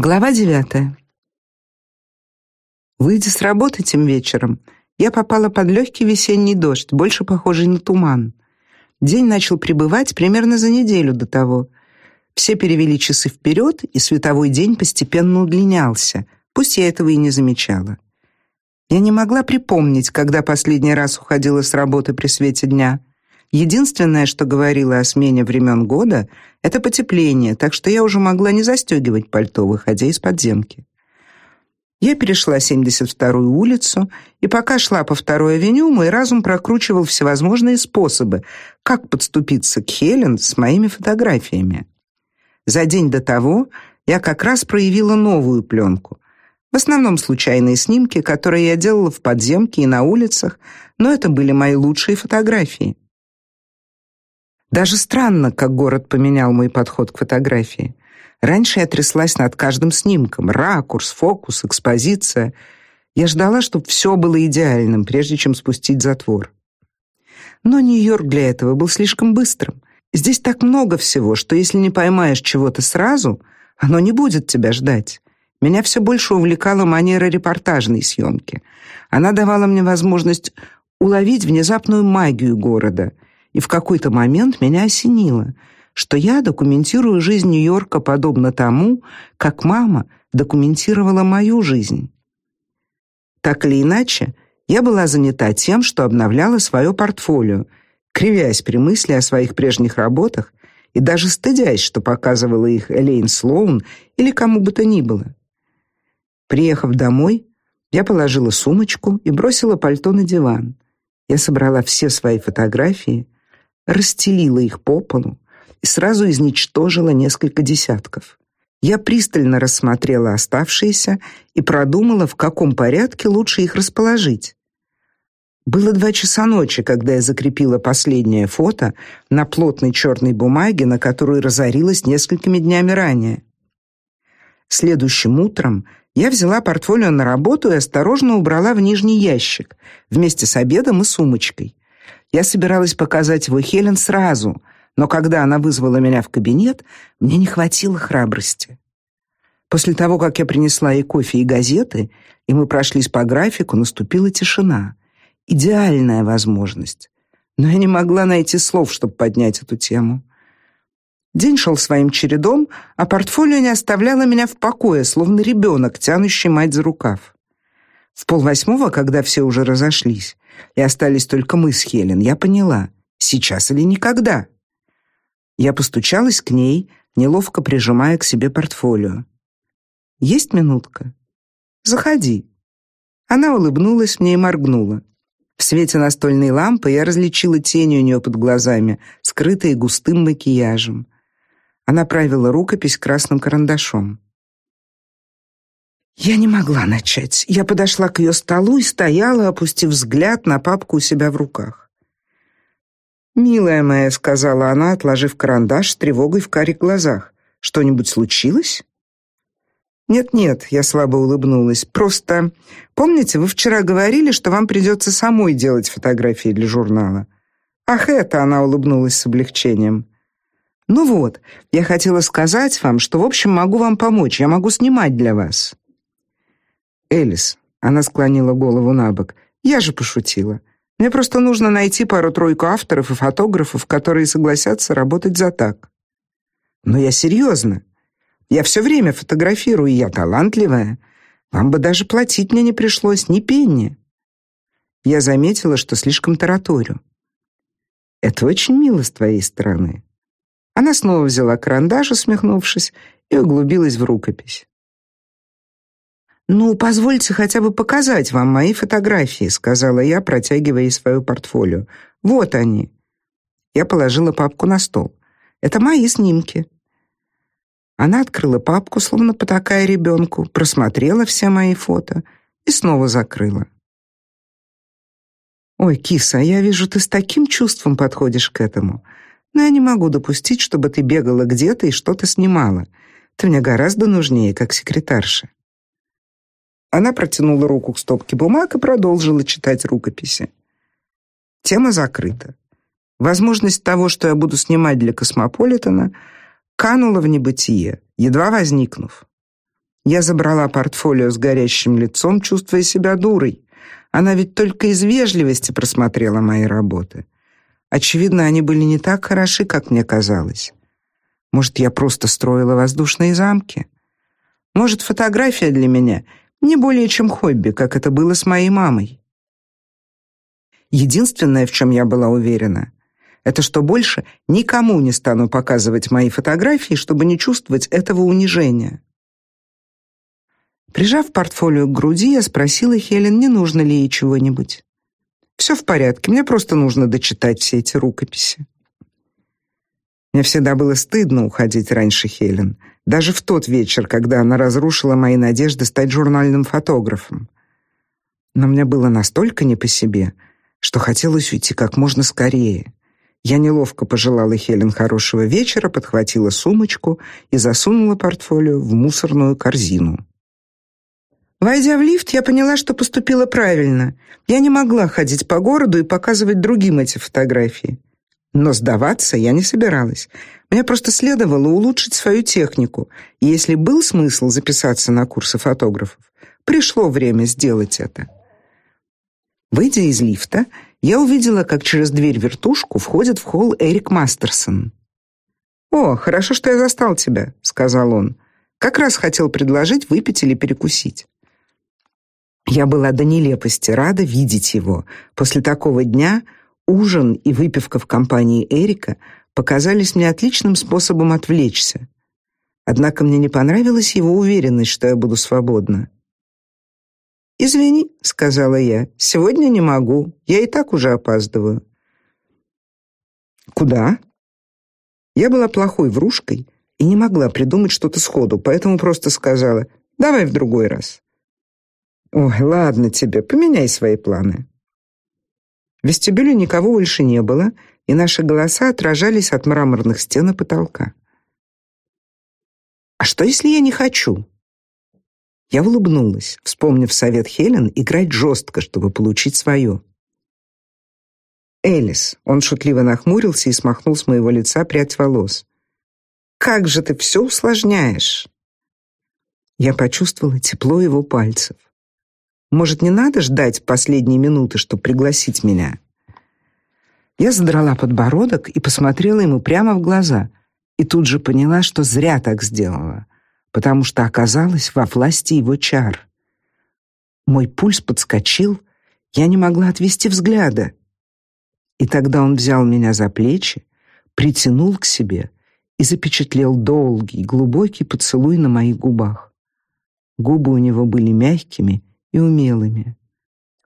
Глава девятая. Выйдя с работы тем вечером, я попала под легкий весенний дождь, больше похожий на туман. День начал прибывать примерно за неделю до того. Все перевели часы вперед, и световой день постепенно удлинялся, пусть я этого и не замечала. Я не могла припомнить, когда последний раз уходила с работы при свете дня. Единственное, что говорило о смене времен года, это потепление, так что я уже могла не застегивать пальто, выходя из подземки. Я перешла 72-ю улицу, и пока шла по второй авеню, мой разум прокручивал всевозможные способы, как подступиться к Хелен с моими фотографиями. За день до того я как раз проявила новую пленку. В основном случайные снимки, которые я делала в подземке и на улицах, но это были мои лучшие фотографии. Даже странно, как город поменял мой подход к фотографии. Раньше я тряслась над каждым снимком: ракурс, фокус, экспозиция. Я ждала, чтобы все было идеальным, прежде чем спустить затвор. Но Нью-Йорк для этого был слишком быстрым. Здесь так много всего, что если не поймаешь чего-то сразу, оно не будет тебя ждать. Меня все больше увлекала манера репортажной съемки. Она давала мне возможность уловить внезапную магию города — и в какой-то момент меня осенило, что я документирую жизнь Нью-Йорка подобно тому, как мама документировала мою жизнь. Так или иначе, я была занята тем, что обновляла свое портфолио, кривясь при мысли о своих прежних работах и даже стыдясь, что показывала их Элейн Слоун или кому бы то ни было. Приехав домой, я положила сумочку и бросила пальто на диван. Я собрала все свои фотографии, расстелила их по полу и сразу изничтожила несколько десятков. Я пристально рассмотрела оставшиеся и продумала, в каком порядке лучше их расположить. Было два часа ночи, когда я закрепила последнее фото на плотной черной бумаге, на которую разорилась несколькими днями ранее. Следующим утром я взяла портфолио на работу и осторожно убрала в нижний ящик вместе с обедом и сумочкой. Я собиралась показать его Хелен сразу, но когда она вызвала меня в кабинет, мне не хватило храбрости. После того, как я принесла ей кофе и газеты, и мы прошлись по графику, наступила тишина. Идеальная возможность. Но я не могла найти слов, чтобы поднять эту тему. День шел своим чередом, а портфолио не оставляло меня в покое, словно ребенок, тянущий мать за рукав. В полвосьмого, когда все уже разошлись, и остались только мы с Хелен, я поняла, сейчас или никогда. Я постучалась к ней, неловко прижимая к себе портфолио. Есть минутка? Заходи. Она улыбнулась мне и моргнула. В свете настольной лампы я различила тень у нее под глазами, скрытые густым макияжем. Она правила рукопись красным карандашом. Я не могла начать. Я подошла к ее столу и стояла, опустив взгляд на папку у себя в руках. "Милая моя", сказала она, отложив карандаш с тревогой в карих глазах. "Что-нибудь случилось?" Нет-нет, я слабо улыбнулась. Просто помните, вы вчера говорили, что вам придется самой делать фотографии для журнала. Ах, это она улыбнулась с облегчением. Ну вот, я хотела сказать вам, что в общем могу вам помочь. Я могу снимать для вас. Элис, она склонила голову набок. Я же пошутила. Мне просто нужно найти пару-тройку авторов и фотографов, которые согласятся работать за так. Но я серьезно. Я все время фотографирую, я талантливая. Вам бы даже платить мне не пришлось ни пенни. Я заметила, что слишком тараторю. Это очень мило с твоей стороны. Она снова взяла карандаш, усмехнувшись, и углубилась в рукопись. «Ну, позвольте хотя бы показать вам мои фотографии», сказала я, протягивая ей свое портфолио. «Вот они». Я положила папку на стол. «Это мои снимки». Она открыла папку, словно потакая ребенку, просмотрела все мои фото и снова закрыла. «Ой, киса, я вижу, ты с таким чувством подходишь к этому. Но я не могу допустить, чтобы ты бегала где-то и что-то снимала. Ты мне гораздо нужнее, как секретарша». Она протянула руку к стопке бумаг и продолжила читать рукописи. Тема закрыта. Возможность того, что я буду снимать для Космополитена, канула в небытие, едва возникнув. Я забрала портфолио с горящим лицом, чувствуя себя дурой. Она ведь только из вежливости просмотрела мои работы. Очевидно, они были не так хороши, как мне казалось. Может, я просто строила воздушные замки? Может, фотография для меня не более чем хобби, как это было с моей мамой? Единственное, в чем я была уверена, это что больше никому не стану показывать мои фотографии, чтобы не чувствовать этого унижения. Прижав портфолио к груди, я спросила Хелен, не нужно ли ей чего-нибудь. «Все в порядке, мне просто нужно дочитать все эти рукописи. Мне всегда было стыдно уходить раньше Хелен, даже в тот вечер, когда она разрушила мои надежды стать журнальным фотографом. Но мне было настолько не по себе, что хотелось уйти как можно скорее. Я неловко пожелала Хелен хорошего вечера, подхватила сумочку и засунула портфолио в мусорную корзину. Войдя в лифт, я поняла, что поступила правильно. Я не могла ходить по городу и показывать другим эти фотографии. Но сдаваться я не собиралась. Мне просто следовало улучшить свою технику. Если был смысл записаться на курсы фотографов, пришло время сделать это. Выйдя из лифта, я увидела, как через дверь-вертушку входит в холл Эрик Мастерсон. «О, хорошо, что я застал тебя», — сказал он. «Как раз хотел предложить выпить или перекусить». Я была до нелепости рада видеть его. После такого дня ужин и выпивка в компании Эрика показались мне отличным способом отвлечься. Однако мне не понравилась его уверенность, что я буду свободна. «Извини», — сказала я, — «сегодня не могу, я и так уже опаздываю». «Куда?» Я была плохой врушкой и не могла придумать что-то сходу, поэтому просто сказала «давай в другой раз». Ой, ладно тебе, поменяй свои планы. В вестибюле никого больше не было, и наши голоса отражались от мраморных стен и потолка. А что если я не хочу? Я улыбнулась, вспомнив совет Хелен играть жестко, чтобы получить свое. Элис, он шутливо нахмурился и смахнул с моего лица прядь волос. Как же ты все усложняешь? Я почувствовала тепло его пальцев. Может, не надо ждать последней минуты, чтобы пригласить меня? Я задрала подбородок и посмотрела ему прямо в глаза, и тут же поняла, что зря так сделала, потому что оказалась во власти его чар. Мой пульс подскочил, я не могла отвести взгляда. И тогда он взял меня за плечи, притянул к себе и запечатлел долгий, глубокий поцелуй на моих губах. Губы у него были мягкими и умелыми.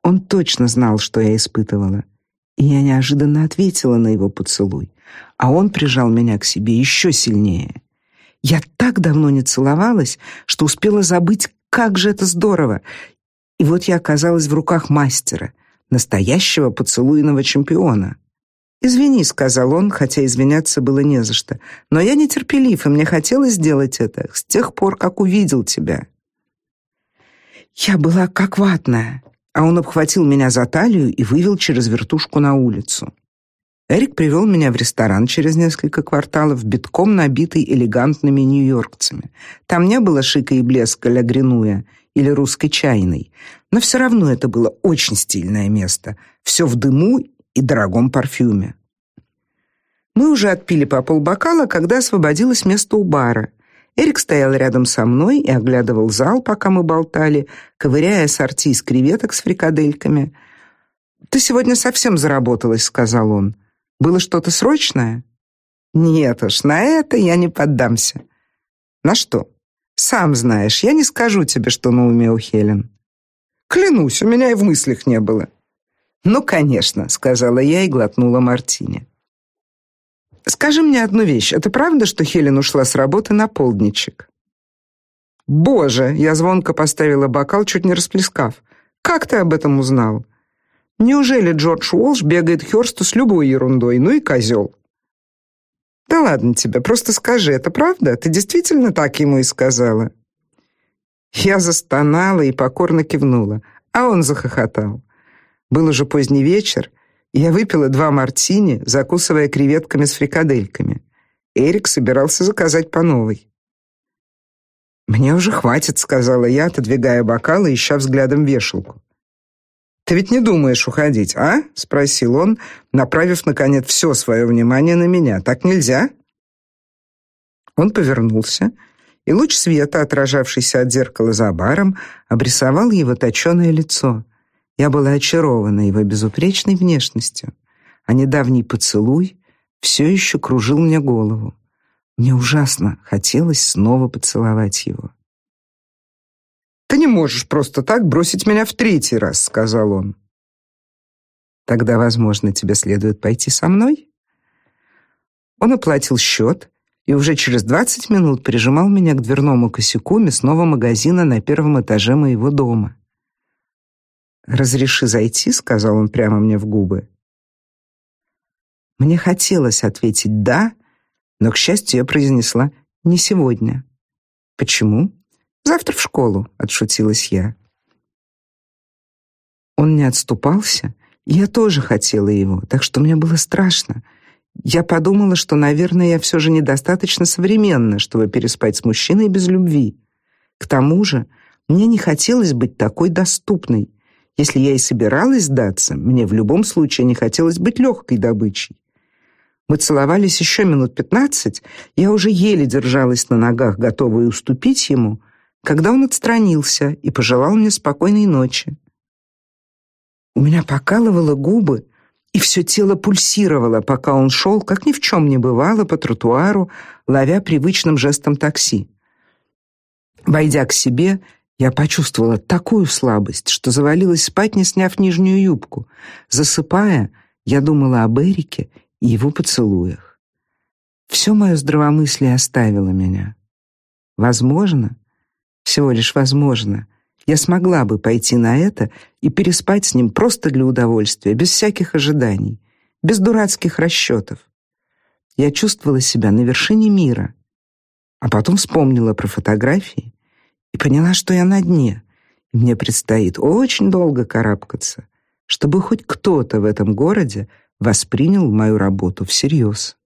Он точно знал, что я испытывала, я неожиданно ответила на его поцелуй, а он прижал меня к себе еще сильнее. Я так давно не целовалась, что успела забыть, как же это здорово. И вот я оказалась в руках мастера, настоящего поцелуйного чемпиона. «Извини», — сказал он, хотя извиняться было не за что, «но я нетерпелив, и мне хотелось сделать это с тех пор, как увидел тебя». Я была как ватная, а он обхватил меня за талию и вывел через вертушку на улицу. Эрик привел меня в ресторан через несколько кварталов, битком набитый элегантными нью-йоркцами. Там не было шика и блеска ля Гринуя или русской чайной, но все равно это было очень стильное место, все в дыму и дорогом парфюме. Мы уже отпили по полбокала, когда освободилось место у бара, Эрик стоял рядом со мной и оглядывал зал, пока мы болтали, ковыряя сорти из креветок с фрикадельками. «Ты сегодня совсем заработалась», — сказал он. «Было что-то срочное?» «Нет уж, на это я не поддамся». «На что?» «Сам знаешь, я не скажу тебе, что на уме у Хелен». «Клянусь, у меня и в мыслях не было». «Ну, конечно», — сказала я и глотнула мартини. Скажи мне одну вещь. Это правда, что Хелен ушла с работы на полдничек? Боже, я звонко поставила бокал, чуть не расплескав. Как ты об этом узнал? Неужели Джордж Уолш бегает к Хёрсту с любой ерундой? Ну и козел. Да ладно тебе, просто скажи, это правда? Ты действительно так ему и сказала? Я застонала и покорно кивнула, а он захохотал. Был уже поздний вечер, я выпила два мартини, закусывая креветками с фрикадельками. Эрик собирался заказать по новой. Мне уже хватит, сказала я, отодвигая бокалы и ища взглядом вешалку. Ты ведь не думаешь уходить, а? спросил он, направив наконец все свое внимание на меня. Так нельзя? Он повернулся, и луч света, отражавшийся от зеркала за баром, обрисовал его точёное лицо. Я была очарована его безупречной внешностью, а недавний поцелуй все еще кружил мне голову. Мне ужасно хотелось снова поцеловать его. Ты не можешь просто так бросить меня в третий раз, сказал он. Тогда, возможно, тебе следует пойти со мной. Он оплатил счет и уже через двадцать минут прижимал меня к дверному косяку мясного магазина на первом этаже моего дома. «Разреши зайти», — сказал он прямо мне в губы. Мне хотелось ответить «да», но, к счастью, я произнесла «не сегодня». «Почему?» «Завтра в школу», — отшутилась я. Он не отступался, и я тоже хотела его, так что мне было страшно. Я подумала, что, наверное, я все же недостаточно современна, чтобы переспать с мужчиной без любви. К тому же, мне не хотелось быть такой доступной. Если я и собиралась сдаться, мне в любом случае не хотелось быть легкой добычей. Мы целовались еще минут пятнадцать, я уже еле держалась на ногах, готовая уступить ему, когда он отстранился и пожелал мне спокойной ночи. У меня покалывало губы, и все тело пульсировало, пока он шел, как ни в чем не бывало, по тротуару, ловя привычным жестом такси. Войдя к себе, я почувствовала такую слабость, что завалилась спать, не сняв нижнюю юбку. Засыпая, я думала об Эрике и его поцелуях. Все мое здравомыслие оставило меня. Возможно, всего лишь возможно, я смогла бы пойти на это и переспать с ним просто для удовольствия, без всяких ожиданий, без дурацких расчетов. Я чувствовала себя на вершине мира, а потом вспомнила про фотографии и поняла, что я на дне, и мне предстоит очень долго карабкаться, чтобы хоть кто-то в этом городе воспринял мою работу всерьез.